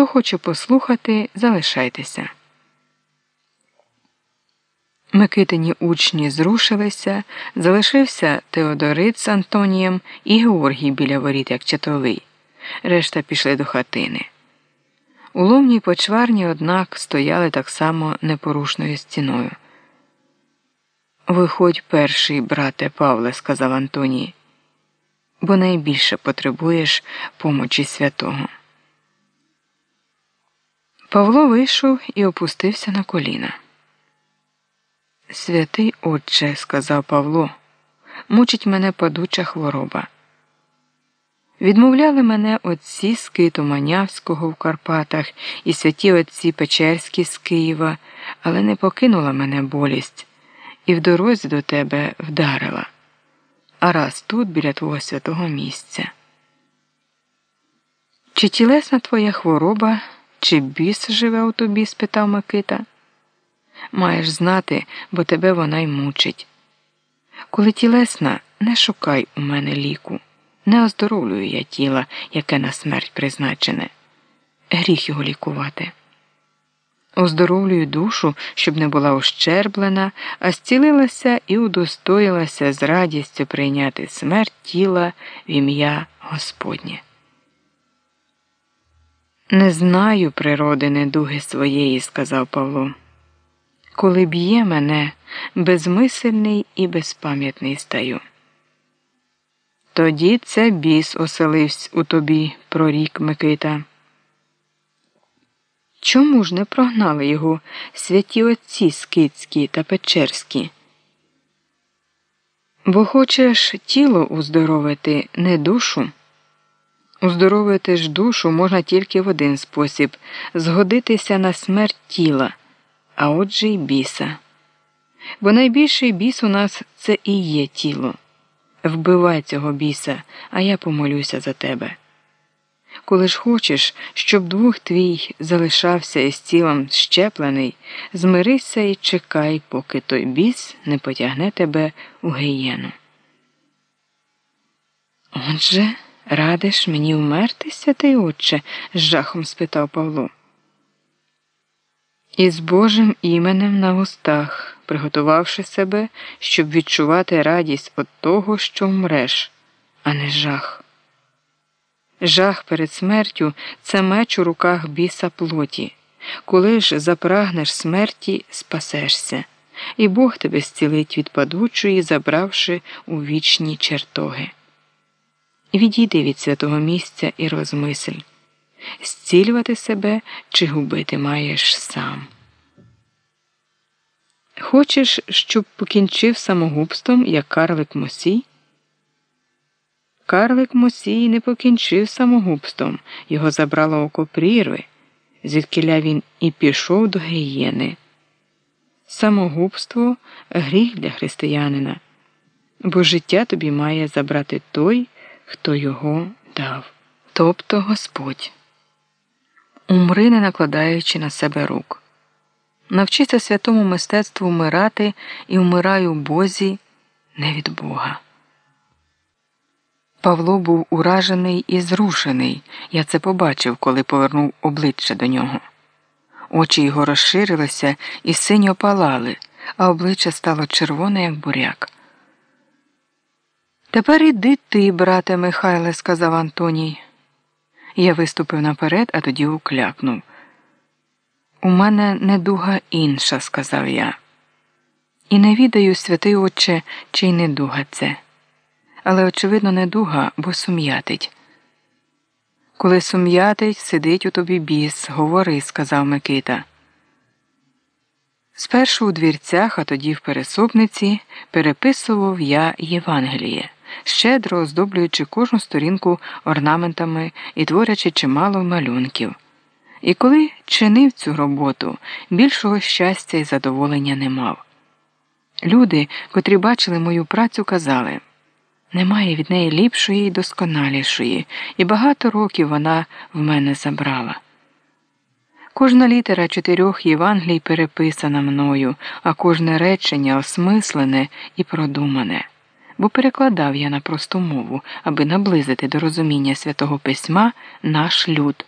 Хто хоче послухати, залишайтеся. Микитині учні зрушилися, залишився Теодорит з Антонієм і Георгій біля воріт, як чатовий. Решта пішли до хатини. У ловній почварні, однак, стояли так само непорушною стіною. Виходь перший, брате Павле, сказав Антоній, бо найбільше потребуєш помочі святого. Павло вийшов і опустився на коліна. Святий Отче, сказав Павло, мучить мене падуча хвороба. Відмовляли мене отці з Киту Манявського в Карпатах і святі отці Печерські з Києва, але не покинула мене болість і в дорозі до тебе вдарила. А раз тут біля твого святого місця. Чи тілесна твоя хвороба, чи біс живе у тобі? спитав Микита. Маєш знати, бо тебе вона й мучить. Коли тілесна, не шукай у мене ліку, не оздоровлюю я тіла, яке на смерть призначене. Гріх його лікувати. Оздоровлюю душу, щоб не була ущерблена, а зцілилася і удостоїлася з радістю прийняти смерть тіла в ім'я Господнє. Не знаю природи недуги своєї, сказав Павло. Коли б'є мене, безмисельний і безпам'ятний стаю. Тоді це біс оселився у тобі, прорік Микита. Чому ж не прогнали його святі отці Скицькі та Печерські? Бо хочеш тіло уздоровити, не душу. Уздоровити ж душу можна тільки в один спосіб згодитися на смерть тіла а отже й біса. Бо найбільший біс у нас це і є тіло. Вбивай цього біса, а я помолюся за тебе. Коли ж хочеш, щоб двох твій залишався із тілом щеплений, змирися і чекай, поки той біс не потягне тебе у гієну. Отже, радиш мені вмерти, святий отче? з жахом спитав Павло. Із Божим іменем на устах, приготувавши себе, щоб відчувати радість від того, що вмреш, а не жах. Жах перед смертю це меч у руках біса плоті. Коли ж запрагнеш смерті, спасешся, і Бог тебе зцілить від падучої, забравши у вічні чертоги. Відійди від святого місця і розмисль зцілювати себе чи губити маєш сам. Хочеш, щоб покінчив самогубством, як Карлик Мосій? Карлик Мосій не покінчив самогубством, його забрало око прірви, звідкиля він і пішов до гієни. Самогубство гріх для християнина, бо життя тобі має забрати той, хто його дав, тобто Господь. Умри, не накладаючи на себе рук. Навчися святому мистецтву вмирати і вмирай у Бозі не від Бога. Павло був уражений і зрушений. Я це побачив, коли повернув обличчя до нього. Очі його розширилися і синьо палали, а обличчя стало червоне, як буряк. Тепер іди ти, брате Михайле, сказав Антоній. Я виступив наперед, а тоді уклякнув. У мене недуга інша, сказав я. І не відаю, святий отче, чи й недуга це. Але, очевидно, недуга, бо сум'ятить. Коли сум'ятить, сидить у тобі біс, говори, сказав Микита. Спершу у двірцях, а тоді в пересопниці переписував я Євангеліє щедро оздоблюючи кожну сторінку орнаментами і творячи чимало малюнків. І коли чинив цю роботу, більшого щастя і задоволення не мав. Люди, котрі бачили мою працю, казали немає від неї ліпшої і досконалішої, і багато років вона в мене забрала. Кожна літера чотирьох Євангелій переписана мною, а кожне речення осмислене і продумане бо перекладав я на просту мову, аби наблизити до розуміння святого письма наш люд.